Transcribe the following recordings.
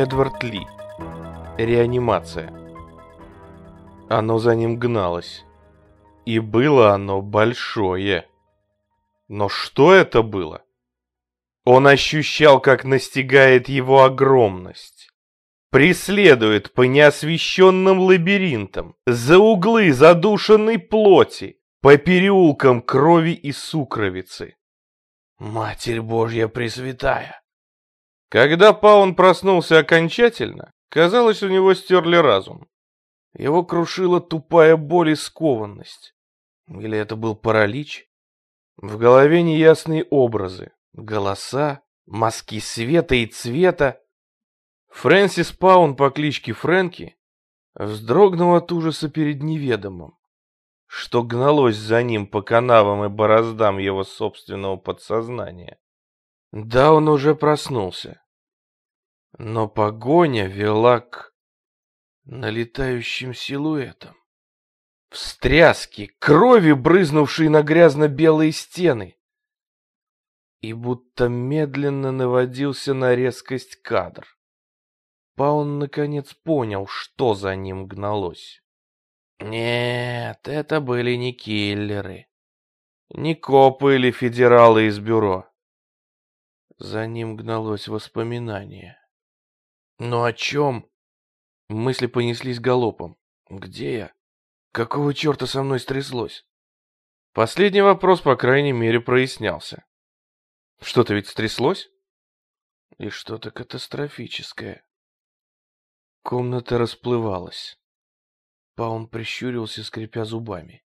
Эдвард Ли. Реанимация. Оно за ним гналось. И было оно большое. Но что это было? Он ощущал, как настигает его огромность. Преследует по неосвещенным лабиринтам, за углы задушенной плоти, по переулкам крови и сукровицы. Матерь Божья Пресвятая! Когда Паун проснулся окончательно, казалось, у него стерли разум. Его крушила тупая боль и скованность. Или это был паралич? В голове неясные образы, голоса, мазки света и цвета. Фрэнсис Паун по кличке Фрэнки вздрогнул от ужаса перед неведомым, что гналось за ним по канавам и бороздам его собственного подсознания. Да, он уже проснулся. Но погоня вела к налетающим силуэтам. Встряски, крови, брызнувшие на грязно-белые стены. И будто медленно наводился на резкость кадр. Паун наконец понял, что за ним гналось. Нет, это были не киллеры. Не копы или федералы из бюро. За ним гналось воспоминание. Но о чем? Мысли понеслись галопом. Где я? Какого черта со мной стряслось? Последний вопрос, по крайней мере, прояснялся. Что-то ведь стряслось? И что-то катастрофическое. Комната расплывалась. Паун прищурился, скрипя зубами.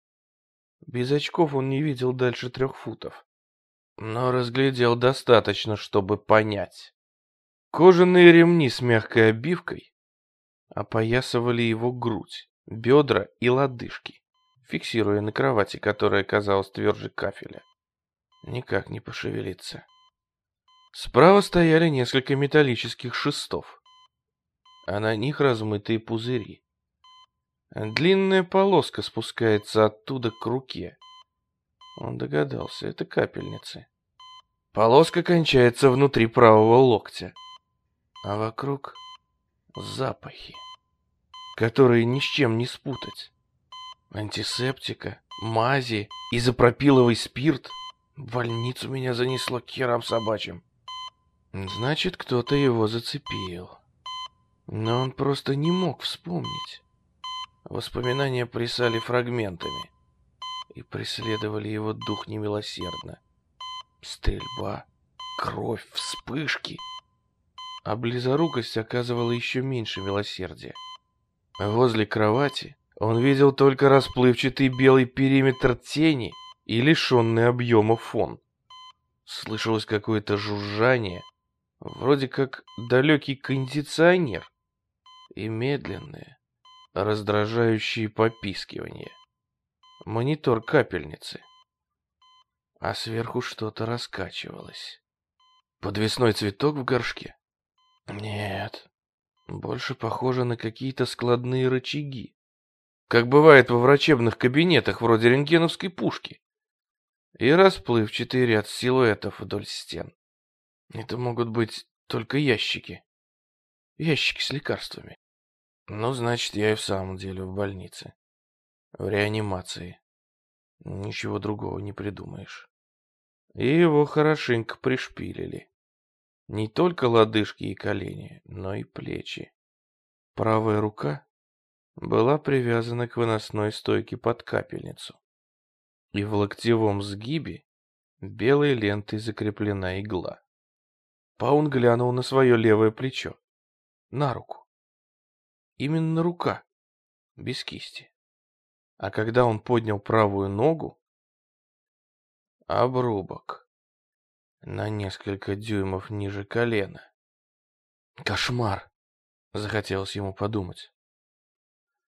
Без очков он не видел дальше трех футов но разглядел достаточно, чтобы понять. Кожаные ремни с мягкой обивкой опоясывали его грудь, бедра и лодыжки, фиксируя на кровати, которая казалась тверже кафеля. Никак не пошевелиться. Справа стояли несколько металлических шестов, а на них размытые пузыри. Длинная полоска спускается оттуда к руке. Он догадался, это капельницы. Полоска кончается внутри правого локтя, а вокруг запахи, которые ни с чем не спутать. Антисептика, мази, изопропиловый спирт. В больницу меня занесло к херам собачьим. Значит, кто-то его зацепил. Но он просто не мог вспомнить. Воспоминания плясали фрагментами и преследовали его дух немилосердно. Стрельба, кровь, вспышки. А близорукость оказывала еще меньше милосердия. Возле кровати он видел только расплывчатый белый периметр тени и лишенный объема фон. Слышалось какое-то жужжание, вроде как далекий кондиционер, и медленное, раздражающее попискивание. Монитор капельницы — а сверху что-то раскачивалось. Подвесной цветок в горшке? Нет, больше похоже на какие-то складные рычаги, как бывает во врачебных кабинетах вроде рентгеновской пушки, и расплывчатый ряд силуэтов вдоль стен. Это могут быть только ящики. Ящики с лекарствами. Ну, значит, я и в самом деле в больнице. В реанимации. Ничего другого не придумаешь и его хорошенько пришпилили. Не только лодыжки и колени, но и плечи. Правая рука была привязана к выносной стойке под капельницу, и в локтевом сгибе белой лентой закреплена игла. Паун глянул на свое левое плечо, на руку. Именно рука, без кисти. А когда он поднял правую ногу, обрубок на несколько дюймов ниже колена. Кошмар, захотелось ему подумать.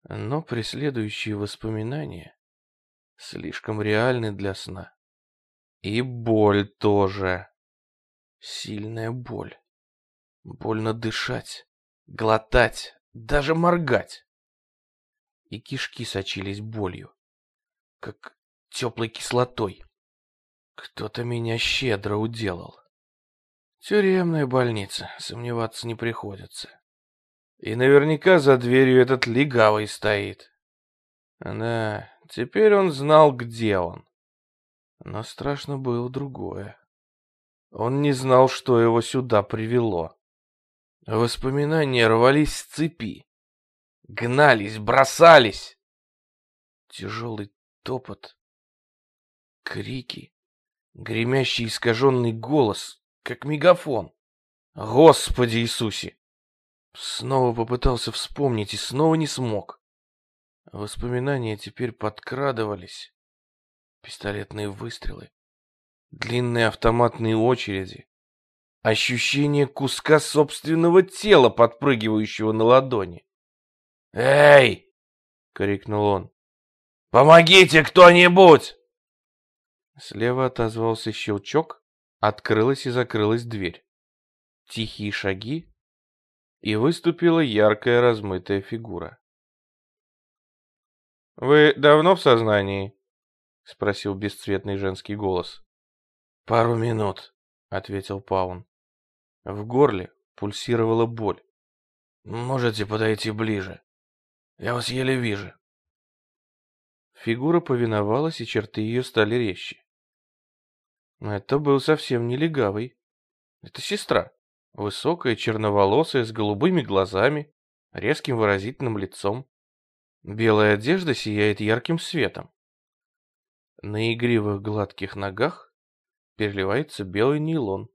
Но преследующие воспоминания слишком реальны для сна. И боль тоже. Сильная боль. Больно дышать, глотать, даже моргать. И кишки сочились болью, как теплой кислотой. Кто-то меня щедро уделал. Тюремная больница, сомневаться не приходится. И наверняка за дверью этот легавый стоит. Да, теперь он знал, где он. Но страшно было другое. Он не знал, что его сюда привело. Воспоминания рвались с цепи. Гнались, бросались. Тяжелый топот, крики, гремящий искаженный голос, как мегафон. Господи Иисусе! Снова попытался вспомнить и снова не смог. Воспоминания теперь подкрадывались. Пистолетные выстрелы, длинные автоматные очереди, ощущение куска собственного тела, подпрыгивающего на ладони. «Эй!» — крикнул он. «Помогите кто-нибудь!» Слева отозвался щелчок, открылась и закрылась дверь. Тихие шаги, и выступила яркая размытая фигура. «Вы давно в сознании?» — спросил бесцветный женский голос. «Пару минут», — ответил Паун. В горле пульсировала боль. «Можете подойти ближе? Я вас еле вижу». Фигура повиновалась, и черты ее стали резче. Это был совсем не легавый. Это сестра. Высокая, черноволосая, с голубыми глазами, резким выразительным лицом. Белая одежда сияет ярким светом. На игривых гладких ногах переливается белый нейлон.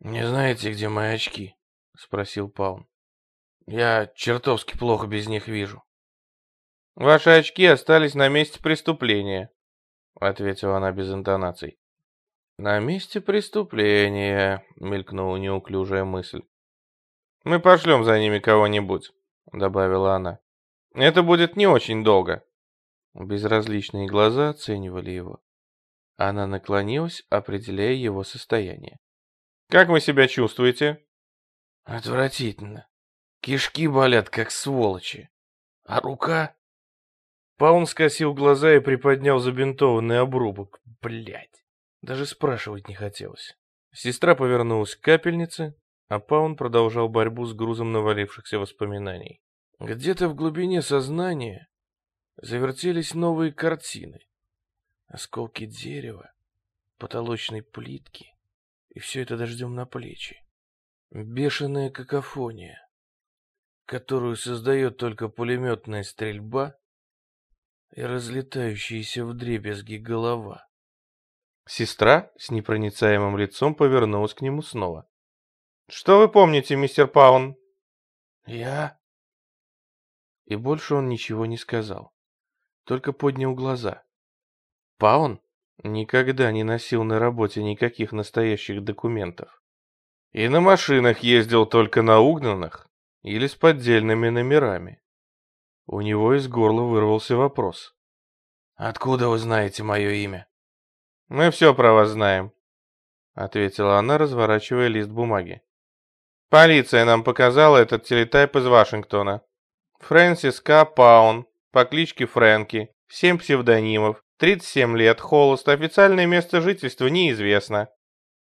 «Не знаете, где мои очки?» — спросил Паун. «Я чертовски плохо без них вижу». «Ваши очки остались на месте преступления», — ответила она без интонаций. «На месте преступления», — мелькнула неуклюжая мысль. «Мы пошлем за ними кого-нибудь», — добавила она. «Это будет не очень долго». Безразличные глаза оценивали его. Она наклонилась, определяя его состояние. «Как вы себя чувствуете?» «Отвратительно. Кишки болят, как сволочи. А рука?» Паун скосил глаза и приподнял забинтованный обрубок. Блять. Даже спрашивать не хотелось. Сестра повернулась к капельнице, а Паун продолжал борьбу с грузом навалившихся воспоминаний. Где-то в глубине сознания завертелись новые картины. Осколки дерева, потолочной плитки, и все это дождем на плечи. Бешеная какофония, которую создает только пулеметная стрельба и разлетающаяся вдребезги голова. Сестра с непроницаемым лицом повернулась к нему снова. «Что вы помните, мистер Паун?» «Я...» И больше он ничего не сказал, только поднял глаза. Паун никогда не носил на работе никаких настоящих документов. И на машинах ездил только на угнанных или с поддельными номерами. У него из горла вырвался вопрос. «Откуда вы знаете мое имя?» «Мы все про вас знаем», — ответила она, разворачивая лист бумаги. «Полиция нам показала этот телетайп из Вашингтона. Фрэнсис К. Паун, по кличке Фрэнки, семь псевдонимов, 37 лет, холост, официальное место жительства неизвестно.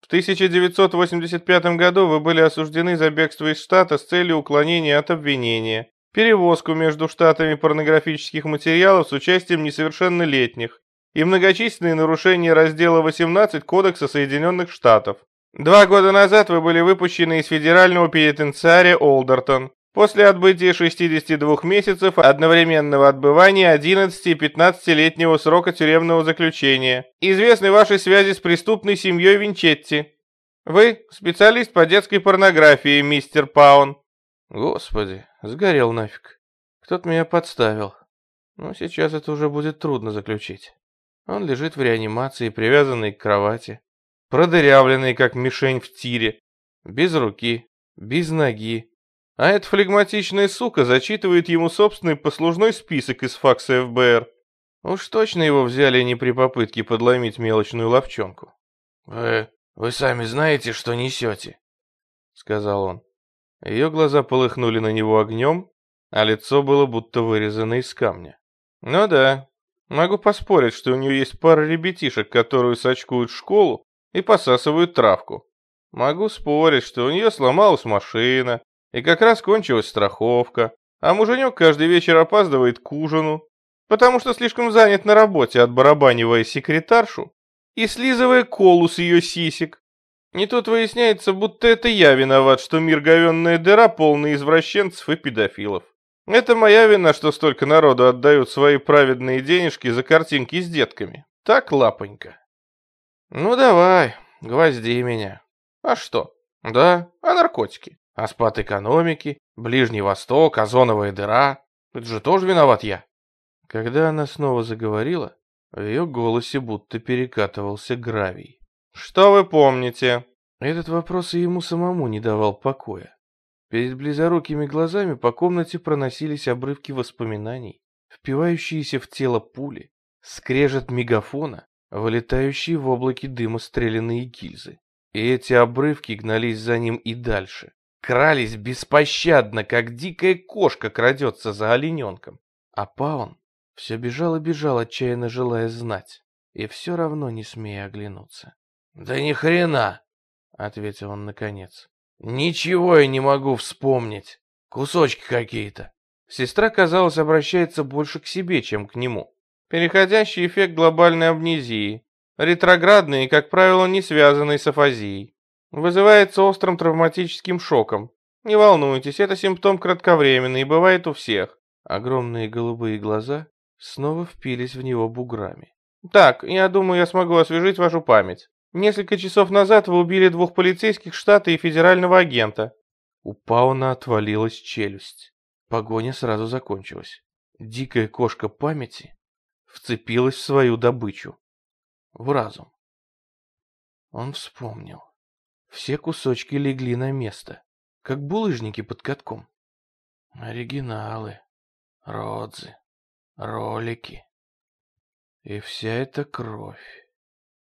В 1985 году вы были осуждены за бегство из штата с целью уклонения от обвинения, перевозку между штатами порнографических материалов с участием несовершеннолетних, и многочисленные нарушения раздела 18 Кодекса Соединенных Штатов. Два года назад вы были выпущены из федерального пенитенциария Олдертон после отбытия 62 месяцев одновременного отбывания 11 и 15-летнего срока тюремного заключения, известны ваши связи с преступной семьей Винчетти. Вы специалист по детской порнографии, мистер Паун. Господи, сгорел нафиг. Кто-то меня подставил. Но сейчас это уже будет трудно заключить. Он лежит в реанимации, привязанный к кровати, продырявленный, как мишень в тире, без руки, без ноги. А эта флегматичная сука зачитывает ему собственный послужной список из факса ФБР. Уж точно его взяли не при попытке подломить мелочную ловчонку. «Вы... вы сами знаете, что несете?» — сказал он. Ее глаза полыхнули на него огнем, а лицо было будто вырезано из камня. «Ну да, Могу поспорить, что у нее есть пара ребятишек, которые сочкуют школу и посасывают травку. Могу спорить, что у нее сломалась машина, и как раз кончилась страховка, а муженек каждый вечер опаздывает к ужину, потому что слишком занят на работе, отбарабанивая секретаршу и слизывая колу с ее сисек. Не тут выясняется, будто это я виноват, что мир говенная дыра полный извращенцев и педофилов. Это моя вина, что столько народу отдают свои праведные денежки за картинки с детками. Так, лапонька? Ну давай, гвозди меня. А что? Да, а наркотики? А спад экономики? Ближний Восток, озоновая дыра? Это же тоже виноват я. Когда она снова заговорила, в ее голосе будто перекатывался гравий. Что вы помните? Этот вопрос и ему самому не давал покоя. Перед близорукими глазами по комнате проносились обрывки воспоминаний, впивающиеся в тело пули, скрежет мегафона, вылетающие в облаке дыма стрелянные гильзы. И эти обрывки гнались за ним и дальше. Крались беспощадно, как дикая кошка крадется за олененком. А Паун все бежал и бежал, отчаянно желая знать, и все равно не смея оглянуться. «Да ни хрена!» — ответил он наконец. Ничего я не могу вспомнить. Кусочки какие-то. Сестра, казалось, обращается больше к себе, чем к нему. Переходящий эффект глобальной амнезии. Ретроградный и, как правило, не связанный с афазией. Вызывается острым травматическим шоком. Не волнуйтесь, это симптом кратковременный и бывает у всех. Огромные голубые глаза снова впились в него буграми. Так, я думаю, я смогу освежить вашу память. Несколько часов назад вы убили двух полицейских штата и федерального агента. У Пауна отвалилась челюсть. Погоня сразу закончилась. Дикая кошка памяти вцепилась в свою добычу. В разум. Он вспомнил. Все кусочки легли на место, как булыжники под катком. Оригиналы, родзы, ролики. И вся эта кровь.